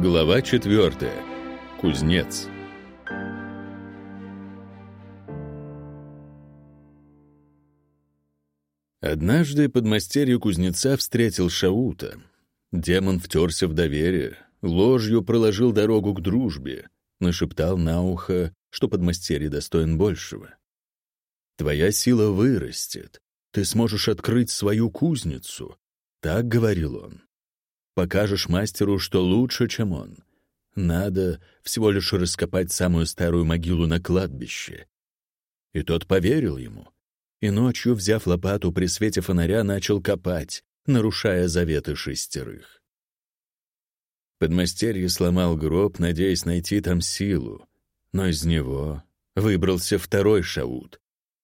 Глава четвертая. Кузнец. Однажды подмастерье кузнеца встретил Шаута. Демон втерся в доверие, ложью проложил дорогу к дружбе, нашептал на ухо, что подмастерье достоин большего. «Твоя сила вырастет, ты сможешь открыть свою кузницу», — так говорил он. Покажешь мастеру, что лучше, чем он. Надо всего лишь раскопать самую старую могилу на кладбище. И тот поверил ему. И ночью, взяв лопату при свете фонаря, начал копать, нарушая заветы шестерых. Подмастерье сломал гроб, надеясь найти там силу. Но из него выбрался второй шаут.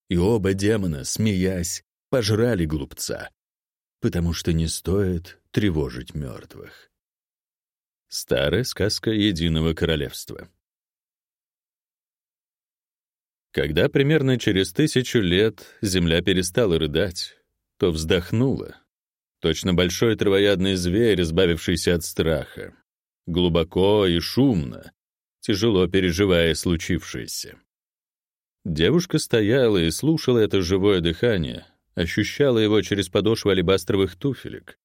И оба демона, смеясь, пожрали глупца. Потому что не стоит тревожить мертвых. Старая сказка Единого Королевства. Когда примерно через тысячу лет земля перестала рыдать, то вздохнула. Точно большой травоядный зверь, избавившийся от страха. Глубоко и шумно, тяжело переживая случившееся. Девушка стояла и слушала это живое дыхание, ощущала его через подошву алебастровых туфелек.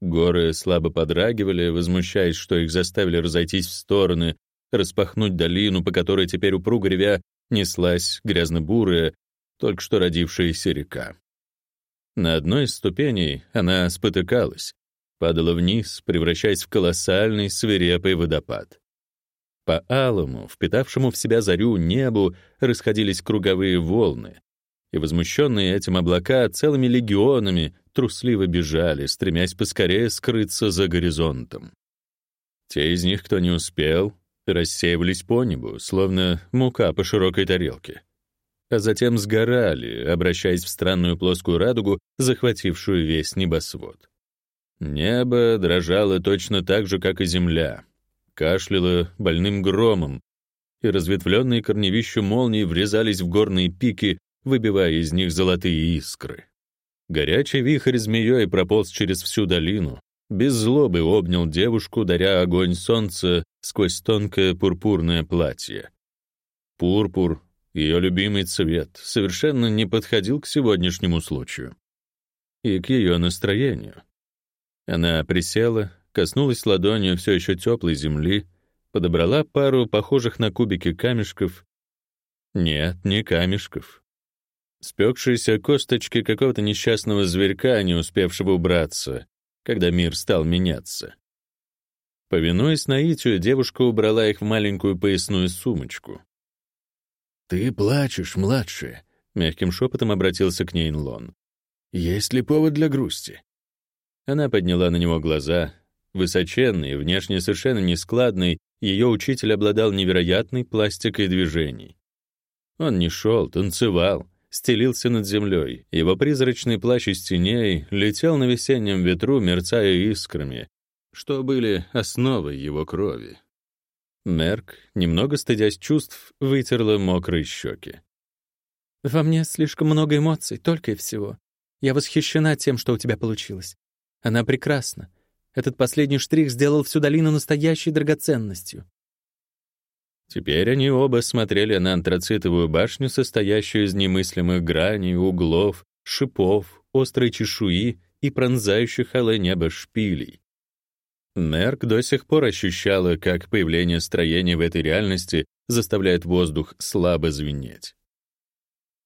Горы слабо подрагивали, возмущаясь, что их заставили разойтись в стороны, распахнуть долину, по которой теперь упруго ревя неслась грязно-бурая, только что родившаяся река. На одной из ступеней она спотыкалась, падала вниз, превращаясь в колоссальный свирепый водопад. По алому, впитавшему в себя зарю небу, расходились круговые волны, и возмущенные этим облака целыми легионами трусливо бежали, стремясь поскорее скрыться за горизонтом. Те из них, кто не успел, рассеивались по небу, словно мука по широкой тарелке. А затем сгорали, обращаясь в странную плоскую радугу, захватившую весь небосвод. Небо дрожало точно так же, как и земля, кашляло больным громом, и разветвленные корневища молний врезались в горные пики, выбивая из них золотые искры. Горячий вихрь змеей прополз через всю долину, без злобы обнял девушку, даря огонь солнца сквозь тонкое пурпурное платье. Пурпур, ее любимый цвет, совершенно не подходил к сегодняшнему случаю и к ее настроению. Она присела, коснулась ладонью все еще теплой земли, подобрала пару похожих на кубики камешков. Нет, не камешков, спекшиеся косточки какого-то несчастного зверька, не успевшего убраться, когда мир стал меняться. Повинуясь наитию, девушка убрала их в маленькую поясную сумочку. «Ты плачешь, младшая», — мягким шепотом обратился к ней Нлон. «Есть ли повод для грусти?» Она подняла на него глаза. Высоченный, внешне совершенно нескладный, ее учитель обладал невероятной пластикой движений. Он не шел, танцевал, стелился над землей. Его призрачный плащ из теней летел на весеннем ветру, мерцая искрами, что были основой его крови. Мерк, немного стыдясь чувств, вытерла мокрые щеки. «Во мне слишком много эмоций, только и всего. Я восхищена тем, что у тебя получилось. Она прекрасна. Этот последний штрих сделал всю долину настоящей драгоценностью. Теперь они оба смотрели на антрацитовую башню, состоящую из немыслимых граней, углов, шипов, острой чешуи и пронзающих алое небо шпилей. Мерк до сих пор ощущала, как появление строения в этой реальности заставляет воздух слабо звенеть.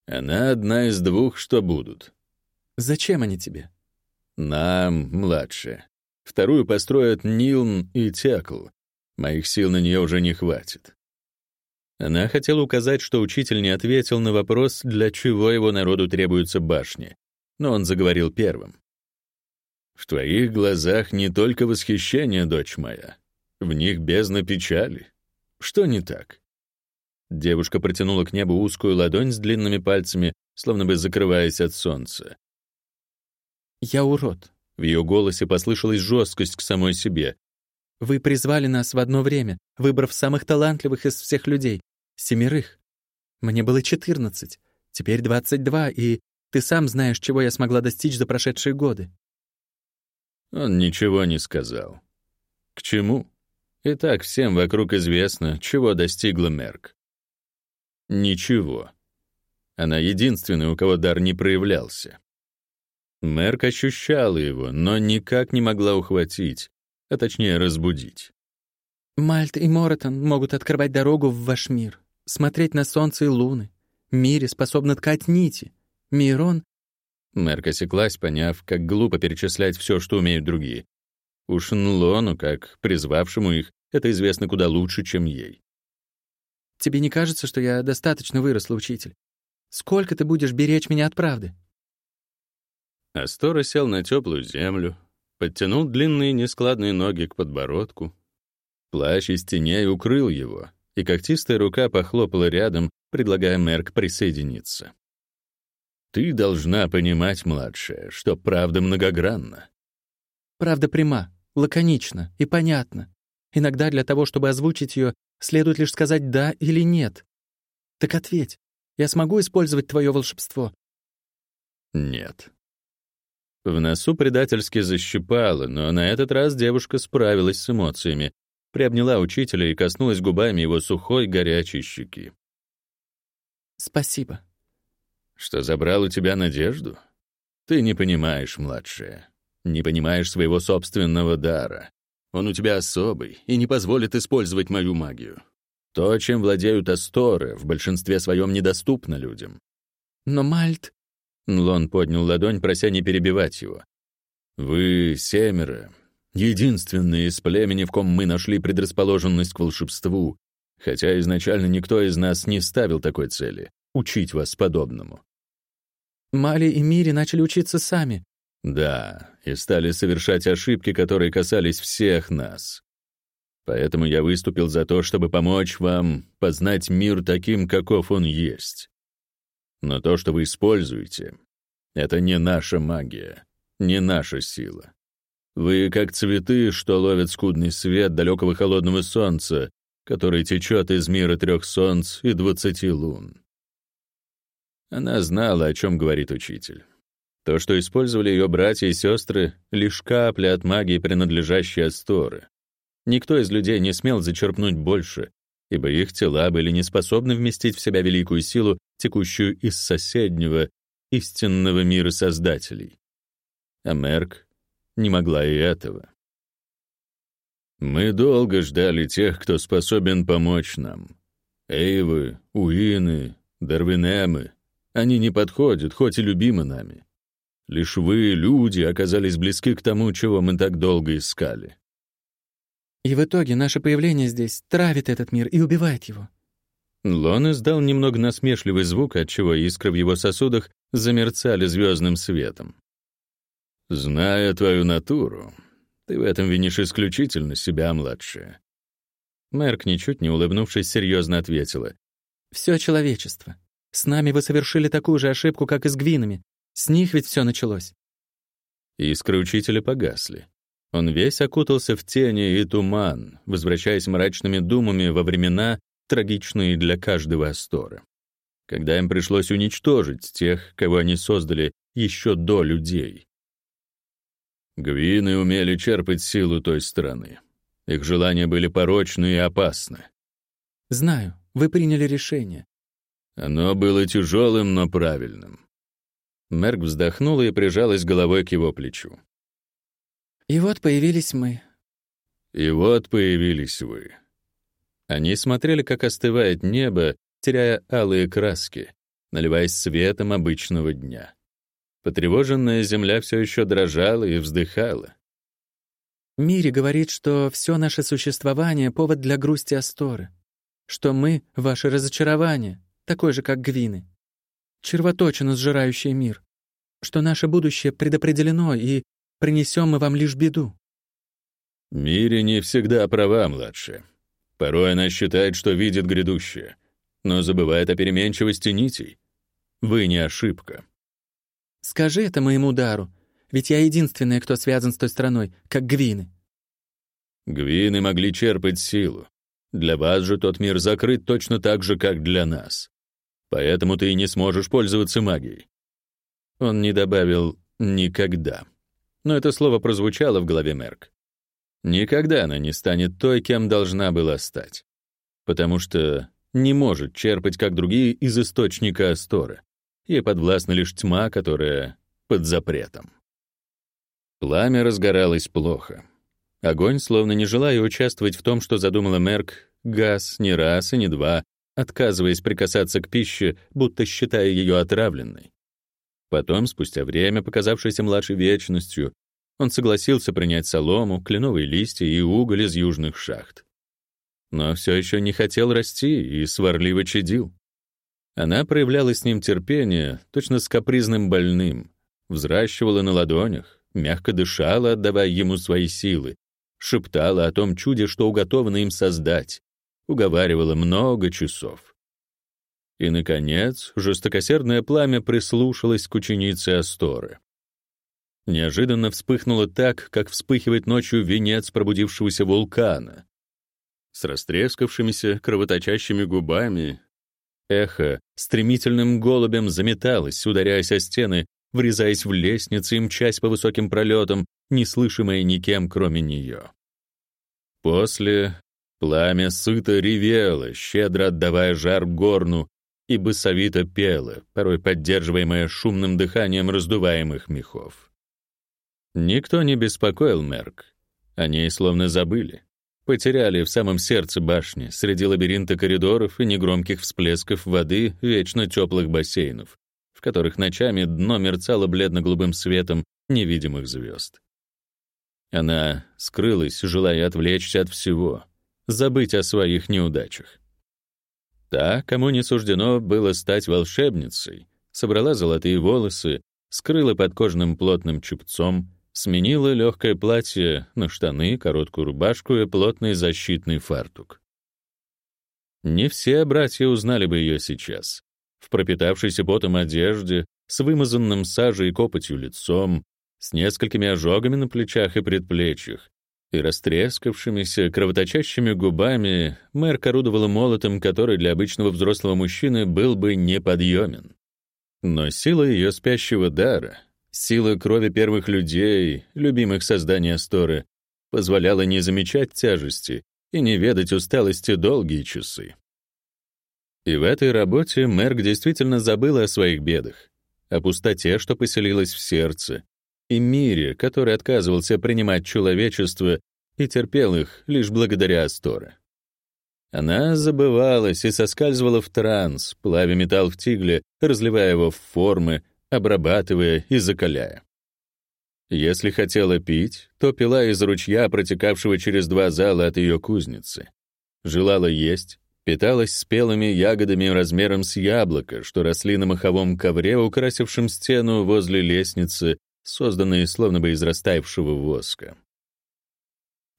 Она одна из двух, что будут. Зачем они тебе? Нам, младшая. Вторую построят Нилн и Текл. Моих сил на нее уже не хватит. Она хотела указать, что учитель не ответил на вопрос, для чего его народу требуются башни, но он заговорил первым. «В твоих глазах не только восхищение, дочь моя. В них бездна печали. Что не так?» Девушка протянула к небу узкую ладонь с длинными пальцами, словно бы закрываясь от солнца. «Я урод», — в ее голосе послышалась жесткость к самой себе. «Вы призвали нас в одно время, выбрав самых талантливых из всех людей. Семерых. Мне было четырнадцать, теперь двадцать два, и ты сам знаешь, чего я смогла достичь за прошедшие годы». Он ничего не сказал. К чему? И так всем вокруг известно, чего достигла Мерк. Ничего. Она единственная, у кого дар не проявлялся. Мерк ощущала его, но никак не могла ухватить, а точнее разбудить. «Мальт и Моротон могут открывать дорогу в ваш мир, смотреть на солнце и луны. Мире способны ткать нити. Мирон...» Мерк осеклась, поняв, как глупо перечислять все, что умеют другие. Уж Нлону, как призвавшему их, это известно куда лучше, чем ей. «Тебе не кажется, что я достаточно выросла, учитель? Сколько ты будешь беречь меня от правды?» Астора сел на теплую землю, подтянул длинные нескладные ноги к подбородку. Плащ из теней укрыл его, и когтистая рука похлопала рядом, предлагая Мерк присоединиться. «Ты должна понимать, младшая, что правда многогранна». «Правда пряма, лаконична и понятна. Иногда для того, чтобы озвучить ее, следует лишь сказать «да» или «нет». Так ответь, я смогу использовать твое волшебство?» «Нет», в носу предательски защипало, но на этот раз девушка справилась с эмоциями, приобняла учителя и коснулась губами его сухой, горячей щеки. «Спасибо». «Что забрал у тебя надежду? Ты не понимаешь, младшая, не понимаешь своего собственного дара. Он у тебя особый и не позволит использовать мою магию. То, чем владеют Асторы, в большинстве своем недоступно людям». «Но Мальт...» Нлон поднял ладонь, прося не перебивать его. «Вы семеро, единственные из племени, в ком мы нашли предрасположенность к волшебству, хотя изначально никто из нас не ставил такой цели — учить вас подобному». «Мали и Мири начали учиться сами». «Да, и стали совершать ошибки, которые касались всех нас. Поэтому я выступил за то, чтобы помочь вам познать мир таким, каков он есть. Но то, что вы используете, это не наша магия, не наша сила. Вы как цветы, что ловят скудный свет далекого холодного солнца, который течет из мира трех солнц и двадцати лун. Она знала, о чем говорит учитель. То, что использовали ее братья и сестры, лишь капля от магии, принадлежащей Асторы. Никто из людей не смел зачерпнуть больше, ибо их тела были не способны вместить в себя великую силу, текущую из соседнего, истинного мира создателей. А Мерк не могла и этого. Мы долго ждали тех, кто способен помочь нам. Эйвы, Уины, Дарвинемы. Они не подходят, хоть и любимы нами. Лишь вы, люди, оказались близки к тому, чего мы так долго искали. И в итоге наше появление здесь травит этот мир и убивает его. Лон издал немного насмешливый звук, отчего искры в его сосудах замерцали звездным светом. «Зная твою натуру, ты в этом винишь исключительно себя, младшая». Мерк, ничуть не улыбнувшись, серьезно ответила. «Все человечество. С нами вы совершили такую же ошибку, как и с Гвинами. С них ведь все началось». Искры учителя погасли. Он весь окутался в тени и туман, возвращаясь мрачными думами во времена, трагичные для каждого Астора. Когда им пришлось уничтожить тех, кого они создали еще до людей. Гвины умели черпать силу той страны. Их желания были порочны и опасны. «Знаю, вы приняли решение». Оно было тяжелым, но правильным. Мерк вздохнула и прижалась головой к его плечу. И вот появились мы. И вот появились вы. Они смотрели, как остывает небо, теряя алые краски, наливаясь светом обычного дня. Потревоженная земля все еще дрожала и вздыхала. Мири говорит, что все наше существование — повод для грусти Асторы, что мы — ваше разочарование, такое же, как Гвины, червоточина, сжирающая мир, что наше будущее предопределено и Принесем мы вам лишь беду». Мири не всегда права, младшая. Порой она считает, что видит грядущее, но забывает о переменчивости нитей. Вы не ошибка. Скажи это моему дару, ведь я единственная, кто связан с той страной, как Гвины. Гвины могли черпать силу. Для вас же тот мир закрыт точно так же, как для нас. Поэтому ты и не сможешь пользоваться магией. Он не добавил «никогда» но это слово прозвучало в голове Мерк. Никогда она не станет той, кем должна была стать. Потому что не может черпать, как другие, из источника Асторы. Ей подвластна лишь тьма, которая под запретом. Пламя разгоралось плохо. Огонь, словно не желая участвовать в том, что задумала Мерк, газ не раз и не два, отказываясь прикасаться к пище, будто считая ее отравленной. Потом, спустя время, показавшееся младшей вечностью, он согласился принять солому, кленовые листья и уголь из южных шахт. Но все еще не хотел расти и сварливо чадил. Она проявляла с ним терпение, точно с капризным больным, взращивала на ладонях, мягко дышала, отдавая ему свои силы, шептала о том чуде, что уготовано им создать, уговаривала много часов. И, наконец, жестокосердное пламя прислушалось к ученице Асторы. Неожиданно вспыхнуло так, как вспыхивает ночью венец пробудившегося вулкана. С растрескавшимися, кровоточащими губами эхо стремительным голубем заметалось, ударяясь о стены, врезаясь в лестницы и мчась по высоким пролетам, не слышимое никем, кроме нее. После пламя сыто ревело, щедро отдавая жар горну, и басовито пело, порой поддерживаемое шумным дыханием раздуваемых мехов. Никто не беспокоил Мерк. О ней словно забыли. Потеряли в самом сердце башни, среди лабиринта коридоров и негромких всплесков воды вечно теплых бассейнов, в которых ночами дно мерцало бледно-голубым светом невидимых звезд. Она скрылась, желая отвлечься от всего, забыть о своих неудачах. Та, кому не суждено было стать волшебницей, собрала золотые волосы, скрыла под кожным плотным чепцом, сменила легкое платье на штаны, короткую рубашку и плотный защитный фартук. Не все братья узнали бы ее сейчас. В пропитавшейся потом одежде, с вымазанным сажей и копотью лицом, с несколькими ожогами на плечах и предплечьях, и растрескавшимися, кровоточащими губами мэр орудовала молотом, который для обычного взрослого мужчины был бы неподъемен. Но сила ее спящего дара, сила крови первых людей, любимых созданий Асторы, позволяла не замечать тяжести и не ведать усталости долгие часы. И в этой работе Мерк действительно забыла о своих бедах, о пустоте, что поселилась в сердце, и мире, который отказывался принимать человечество и терпел их лишь благодаря Асторе. Она забывалась и соскальзывала в транс, плавя металл в тигле, разливая его в формы, обрабатывая и закаляя. Если хотела пить, то пила из ручья, протекавшего через два зала от ее кузницы. Желала есть, питалась спелыми ягодами размером с яблоко, что росли на маховом ковре, украсившем стену возле лестницы созданные словно бы из растаявшего воска.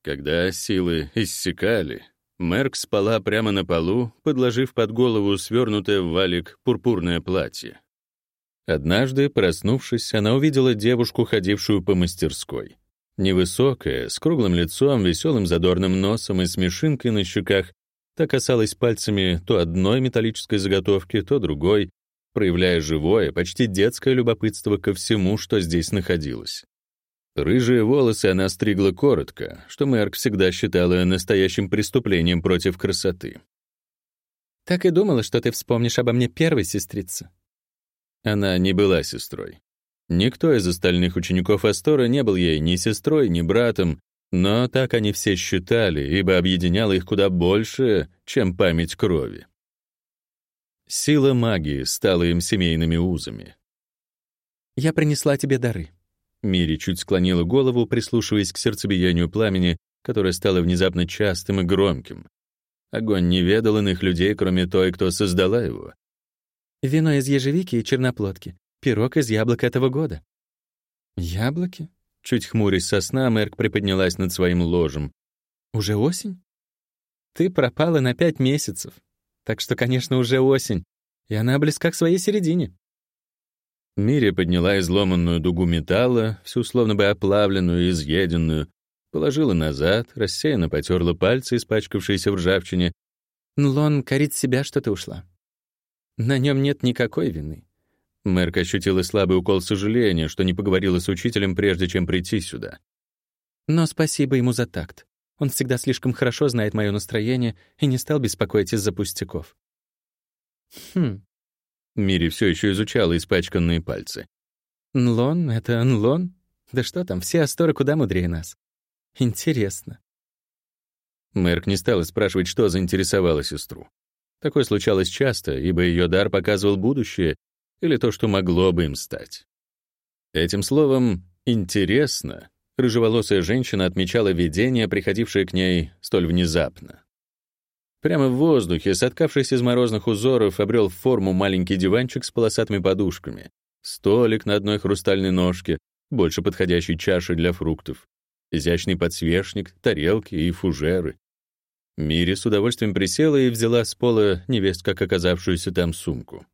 Когда силы иссякали, Мерк спала прямо на полу, подложив под голову свернутое в валик пурпурное платье. Однажды, проснувшись, она увидела девушку, ходившую по мастерской. Невысокая, с круглым лицом, веселым задорным носом и смешинкой на щеках, та касалась пальцами то одной металлической заготовки, то другой, проявляя живое, почти детское любопытство ко всему, что здесь находилось. Рыжие волосы она стригла коротко, что Мэрк всегда считала настоящим преступлением против красоты. «Так и думала, что ты вспомнишь обо мне первой, сестрица». Она не была сестрой. Никто из остальных учеников Астора не был ей ни сестрой, ни братом, но так они все считали, ибо объединяло их куда больше, чем память крови. Сила магии стала им семейными узами. «Я принесла тебе дары». Мири чуть склонила голову, прислушиваясь к сердцебиению пламени, которое стало внезапно частым и громким. Огонь не ведал иных людей, кроме той, кто создала его. «Вино из ежевики и черноплодки, пирог из яблок этого года». «Яблоки?» Чуть хмурясь со сна, Мэрк приподнялась над своим ложем. «Уже осень?» «Ты пропала на пять месяцев. Так что, конечно, уже осень, и она близка к своей середине. Мири подняла изломанную дугу металла, всю словно бы оплавленную и изъеденную, положила назад, рассеянно потерла пальцы, испачкавшиеся в ржавчине. Нлон корит себя, что ты ушла. На нем нет никакой вины. Мэрк ощутила слабый укол сожаления, что не поговорила с учителем, прежде чем прийти сюда. Но спасибо ему за такт. Он всегда слишком хорошо знает мое настроение и не стал беспокоить из-за пустяков. Хм. Мири все еще изучала испачканные пальцы. Нлон — это Нлон? Да что там, все Асторы куда мудрее нас. Интересно. Мэрк не стала спрашивать, что заинтересовало сестру. Такое случалось часто, ибо ее дар показывал будущее или то, что могло бы им стать. Этим словом «интересно» рыжеволосая женщина отмечала видение, приходившее к ней столь внезапно. Прямо в воздухе, соткавшись из морозных узоров, обрел форму маленький диванчик с полосатыми подушками, столик на одной хрустальной ножке, больше подходящей чаши для фруктов, изящный подсвечник, тарелки и фужеры. Мири с удовольствием присела и взяла с пола невесть как оказавшуюся там сумку.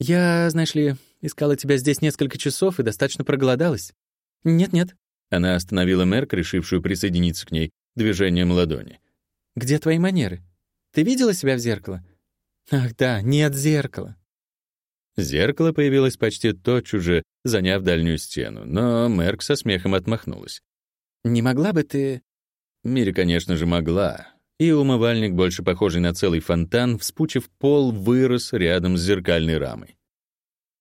«Я, знаешь ли, искала тебя здесь несколько часов и достаточно проголодалась. Нет-нет». Она остановила Мерк, решившую присоединиться к ней, движением ладони. «Где твои манеры? Ты видела себя в зеркало?» «Ах да, нет зеркала». Зеркало появилось почти тотчас же, заняв дальнюю стену, но Мерк со смехом отмахнулась. «Не могла бы ты...» Мири, конечно же, могла. И умывальник, больше похожий на целый фонтан, вспучив пол, вырос рядом с зеркальной рамой.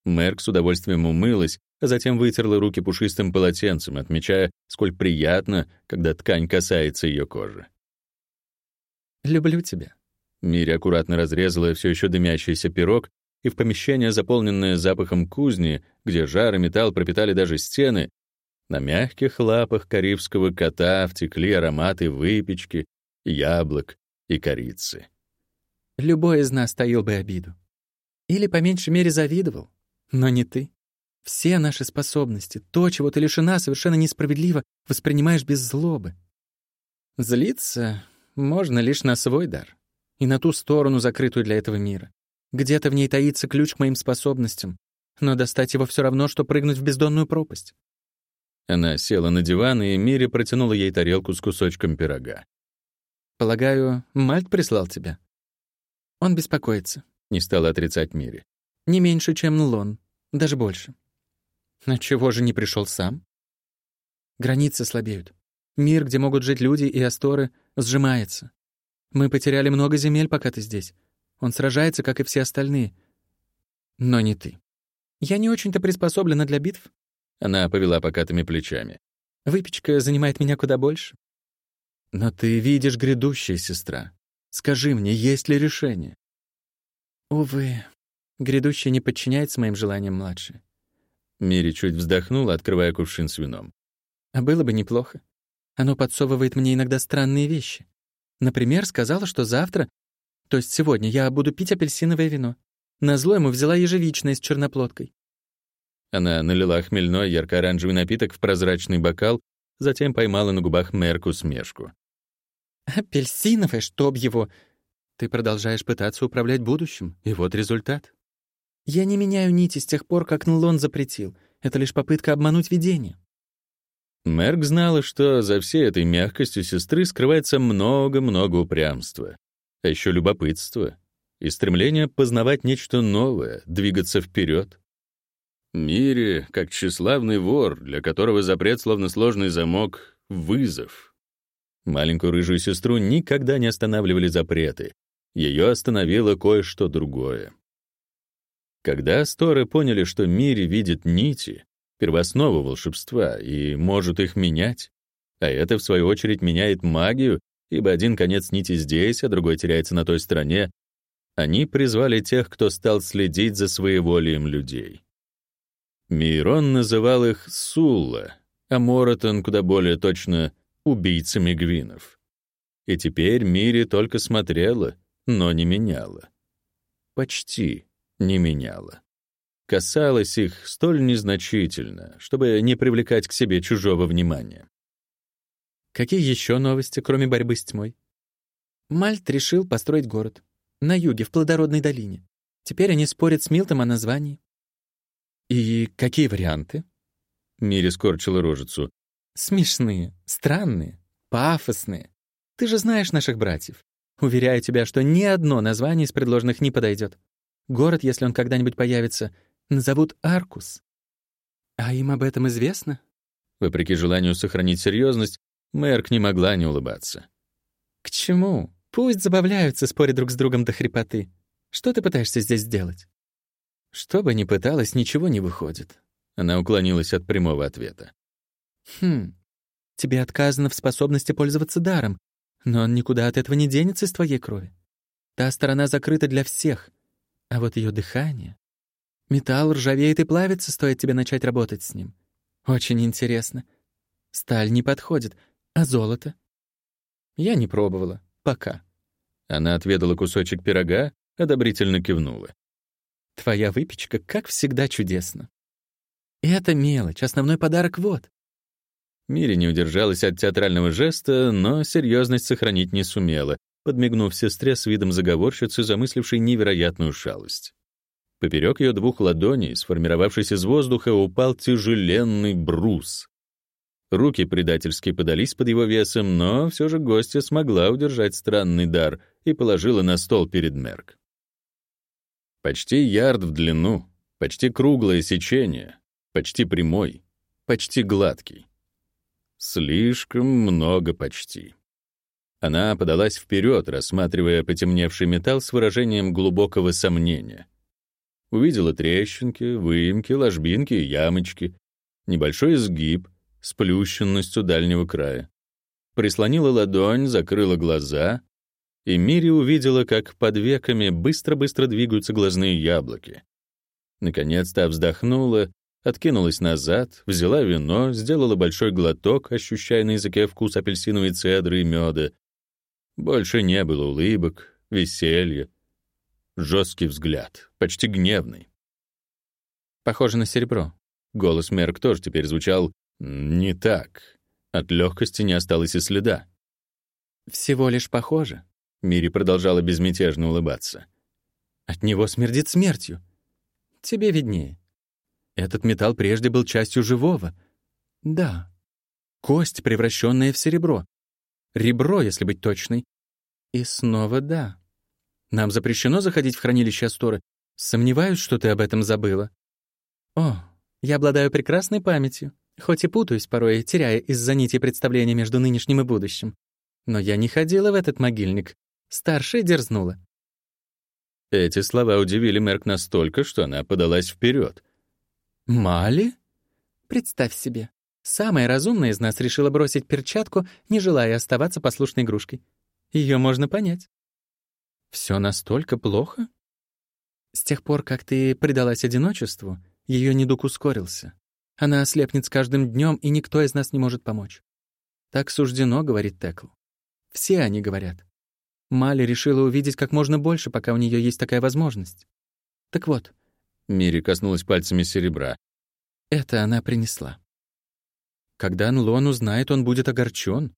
Мерк с удовольствием умылась, а затем вытерла руки пушистым полотенцем, отмечая, сколь приятно, когда ткань касается ее кожи. «Люблю тебя». Мири аккуратно разрезала все еще дымящийся пирог, и в помещение, заполненное запахом кузни, где жар и металл пропитали даже стены, на мягких лапах карибского кота втекли ароматы выпечки, яблок и корицы. Любой из нас таил бы обиду. Или, по меньшей мере, завидовал. Но не ты. Все наши способности, то, чего ты лишена, совершенно несправедливо воспринимаешь без злобы. Злиться можно лишь на свой дар и на ту сторону, закрытую для этого мира. Где-то в ней таится ключ к моим способностям, но достать его все равно, что прыгнуть в бездонную пропасть. Она села на диван, и Мири протянула ей тарелку с кусочком пирога. «Полагаю, Мальт прислал тебя?» «Он беспокоится», — не стала отрицать Мири. «Не меньше, чем Лон, даже больше». «На чего же не пришел сам?» «Границы слабеют. Мир, где могут жить люди и асторы, сжимается. Мы потеряли много земель, пока ты здесь. Он сражается, как и все остальные. Но не ты. Я не очень-то приспособлена для битв. Она повела покатыми плечами. Выпечка занимает меня куда больше. Но ты видишь грядущее, сестра. Скажи мне, есть ли решение? Увы, грядущее не подчиняется моим желаниям младше. Мири чуть вздохнула, открывая кувшин с вином. А было бы неплохо. Оно подсовывает мне иногда странные вещи. Например, сказала, что завтра то есть сегодня я буду пить апельсиновое вино. Назло ему взяла ежевичное с черноплодкой. Она налила хмельной ярко-оранжевый напиток в прозрачный бокал, затем поймала на губах Мерку смешку. «Апельсиновое, чтоб его! Ты продолжаешь пытаться управлять будущим, и вот результат. Я не меняю нити с тех пор, как Нлон запретил. Это лишь попытка обмануть видение». Мерк знала, что за всей этой мягкостью сестры скрывается много-много упрямства а еще любопытство и стремление познавать нечто новое, двигаться вперед. Мире, как тщеславный вор, для которого запрет, словно сложный замок, — вызов. Маленькую рыжую сестру никогда не останавливали запреты. Ее остановило кое-что другое. Когда Сторы поняли, что Мире видит нити, первооснову волшебства, и может их менять, а это, в свою очередь, меняет магию ибо один конец нити здесь, а другой теряется на той стороне, они призвали тех, кто стал следить за своеволием людей. Мирон называл их Сулла, а Моротон куда более точно убийцами гвинов. И теперь Мири только смотрела, но не меняла. Почти не меняла. Касалась их столь незначительно, чтобы не привлекать к себе чужого внимания. Какие еще новости, кроме борьбы с тьмой? Мальт решил построить город. На юге, в плодородной долине. Теперь они спорят с Милтом о названии. И какие варианты? Мири скорчила рожицу. Смешные, странные, пафосные. Ты же знаешь наших братьев. Уверяю тебя, что ни одно название из предложенных не подойдет. Город, если он когда-нибудь появится, назовут Аркус. А им об этом известно? Вопреки желанию сохранить серьезность, Мэрк не могла не улыбаться. «К чему? Пусть забавляются, споря друг с другом до хрипоты. Что ты пытаешься здесь сделать?» «Что бы ни пыталась, ничего не выходит». Она уклонилась от прямого ответа. «Хм, тебе отказано в способности пользоваться даром, но он никуда от этого не денется из твоей крови. Та сторона закрыта для всех, а вот ее дыхание... Металл ржавеет и плавится, стоит тебе начать работать с ним. Очень интересно. Сталь не подходит, а золото? Я не пробовала. Пока. Она отведала кусочек пирога, одобрительно кивнула. Твоя выпечка, как всегда, чудесна. Это мелочь, основной подарок вот. Мири не удержалась от театрального жеста, но серьезность сохранить не сумела, подмигнув сестре с видом заговорщицы, замыслившей невероятную шалость. Поперек ее двух ладоней, сформировавшись из воздуха, упал тяжеленный брус. Руки предательски подались под его весом, но все же гостья смогла удержать странный дар и положила на стол перед Мерк. Почти ярд в длину, почти круглое сечение, почти прямой, почти гладкий. Слишком много почти. Она подалась вперед, рассматривая потемневший металл с выражением глубокого сомнения. Увидела трещинки, выемки, ложбинки ямочки, небольшой изгиб — сплющенностью дальнего края. Прислонила ладонь, закрыла глаза, и Мири увидела, как под веками быстро-быстро двигаются глазные яблоки. Наконец-то вздохнула, откинулась назад, взяла вино, сделала большой глоток, ощущая на языке вкус апельсиновой цедры и меда. Больше не было улыбок, веселья. Жесткий взгляд, почти гневный. Похоже на серебро. Голос Мерк тоже теперь звучал не так. От легкости не осталось и следа. «Всего лишь похоже», — Мири продолжала безмятежно улыбаться. «От него смердит смертью. Тебе виднее. Этот металл прежде был частью живого. Да. Кость, превращенная в серебро. Ребро, если быть точной. И снова да. Нам запрещено заходить в хранилище Асторы. Сомневаюсь, что ты об этом забыла. О, я обладаю прекрасной памятью. Хоть и путаюсь порой, теряя из-за нити представления между нынешним и будущим. Но я не ходила в этот могильник. Старшая дерзнула. Эти слова удивили Мерк настолько, что она подалась вперед. «Мали?» «Представь себе. Самая разумная из нас решила бросить перчатку, не желая оставаться послушной игрушкой. Ее можно понять». Все настолько плохо?» «С тех пор, как ты предалась одиночеству, ее недуг ускорился. Она ослепнет с каждым днем, и никто из нас не может помочь. Так суждено, говорит Текл. Все они говорят. Мали решила увидеть как можно больше, пока у нее есть такая возможность. Так вот. Мири коснулась пальцами серебра. Это она принесла. Когда Нлон узнает, он будет огорчен.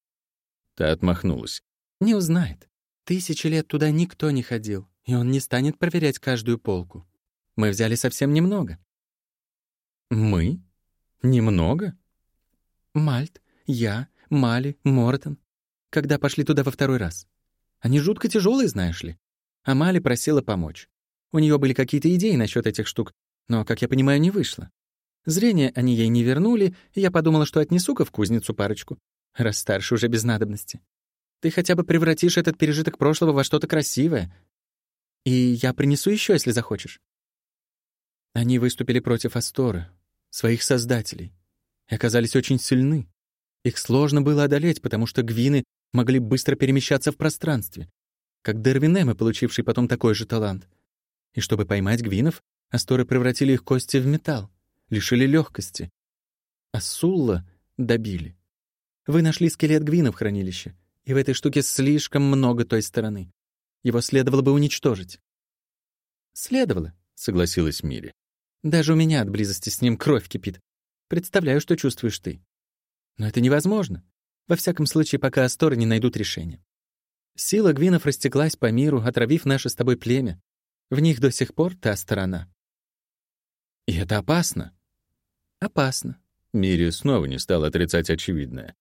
Та отмахнулась. Не узнает. Тысячи лет туда никто не ходил, и он не станет проверять каждую полку. Мы взяли совсем немного. Мы? Немного? Мальт, я, Мали, Мортон. Когда пошли туда во второй раз. Они жутко тяжелые, знаешь ли. А Мали просила помочь. У нее были какие-то идеи насчет этих штук, но, как я понимаю, не вышло. Зрение они ей не вернули, и я подумала, что отнесу-ка в кузницу парочку, раз старше уже без надобности. Ты хотя бы превратишь этот пережиток прошлого во что-то красивое. И я принесу еще, если захочешь. Они выступили против Асторы, своих создателей, и оказались очень сильны. Их сложно было одолеть, потому что гвины могли быстро перемещаться в пространстве, как Дервинемы, получивший потом такой же талант. И чтобы поймать гвинов, асторы превратили их кости в металл, лишили легкости. А Сулла добили. Вы нашли скелет гвина в хранилище, и в этой штуке слишком много той стороны. Его следовало бы уничтожить. «Следовало», — согласилась Мири. Даже у меня от близости с ним кровь кипит. Представляю, что чувствуешь ты. Но это невозможно. Во всяком случае, пока Асторы не найдут решения. Сила гвинов растеклась по миру, отравив наше с тобой племя. В них до сих пор та сторона. И это опасно. Опасно. Мири снова не стал отрицать очевидное.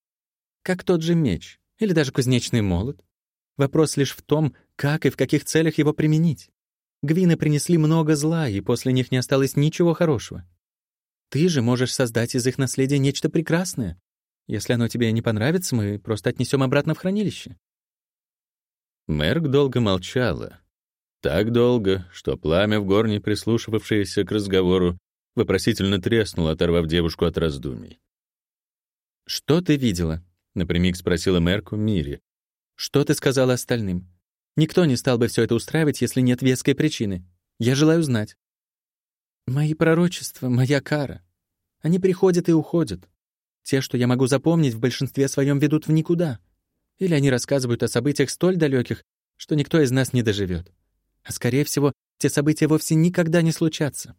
Как тот же меч, или даже кузнечный молот. Вопрос лишь в том, как и в каких целях его применить. Гвины принесли много зла, и после них не осталось ничего хорошего. Ты же можешь создать из их наследия нечто прекрасное. Если оно тебе не понравится, мы просто отнесем обратно в хранилище». Мерк долго молчала. Так долго, что пламя в горне, прислушивавшееся к разговору, вопросительно треснуло, оторвав девушку от раздумий. «Что ты видела?» — напрямик спросила Мерку Мири. «Что ты сказала остальным? Никто не стал бы все это устраивать, если нет веской причины. Я желаю знать». «Мои пророчества — моя кара. Они приходят и уходят. Те, что я могу запомнить, в большинстве своем ведут в никуда. Или они рассказывают о событиях столь далеких, что никто из нас не доживет. А скорее всего, те события вовсе никогда не случатся.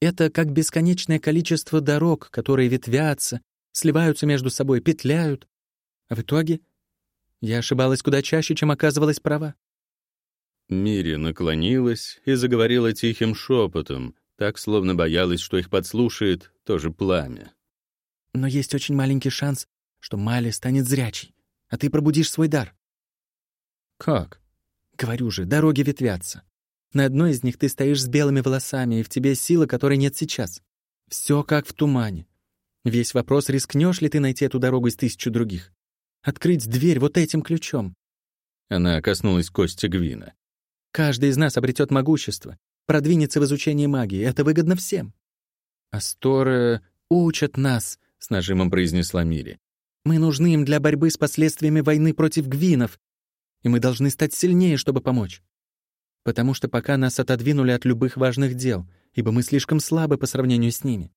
Это как бесконечное количество дорог, которые ветвятся, сливаются между собой, петляют. А в итоге я ошибалась куда чаще, чем оказывалась права. Мири наклонилась и заговорила тихим шепотом, так, словно боялась, что их подслушает тоже пламя. Но есть очень маленький шанс, что Мали станет зрячей, а ты пробудишь свой дар. Как? Говорю же, дороги ветвятся. На одной из них ты стоишь с белыми волосами, и в тебе сила, которой нет сейчас. Все как в тумане. Весь вопрос, рискнешь ли ты найти эту дорогу из тысячи других. Открыть дверь вот этим ключом. Она коснулась кости Гвина. Каждый из нас обретет могущество, продвинется в изучении магии. Это выгодно всем. Асторы учат нас, — с нажимом произнесла Мири. Мы нужны им для борьбы с последствиями войны против гвинов, и мы должны стать сильнее, чтобы помочь. Потому что пока нас отодвинули от любых важных дел, ибо мы слишком слабы по сравнению с ними.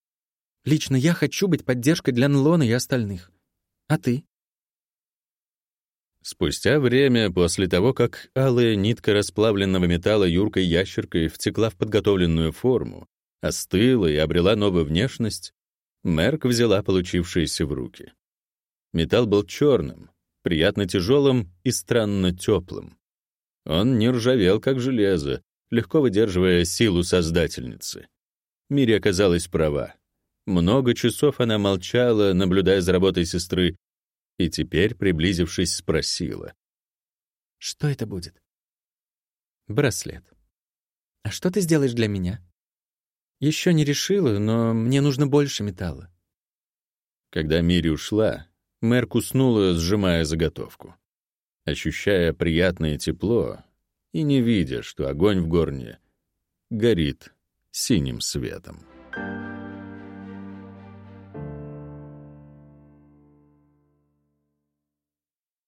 Лично я хочу быть поддержкой для Нлона и остальных. А ты? Спустя время, после того, как алая нитка расплавленного металла юркой ящеркой втекла в подготовленную форму, остыла и обрела новую внешность, Мерк взяла получившееся в руки. Металл был черным, приятно тяжелым и странно теплым. Он не ржавел, как железо, легко выдерживая силу создательницы. Мири оказалась права. Много часов она молчала, наблюдая за работой сестры, и теперь, приблизившись, спросила. «Что это будет?» «Браслет. А что ты сделаешь для меня?» «Еще не решила, но мне нужно больше металла». Когда Мири ушла, Мерк уснула, сжимая заготовку. Ощущая приятное тепло и не видя, что огонь в горне горит синим светом.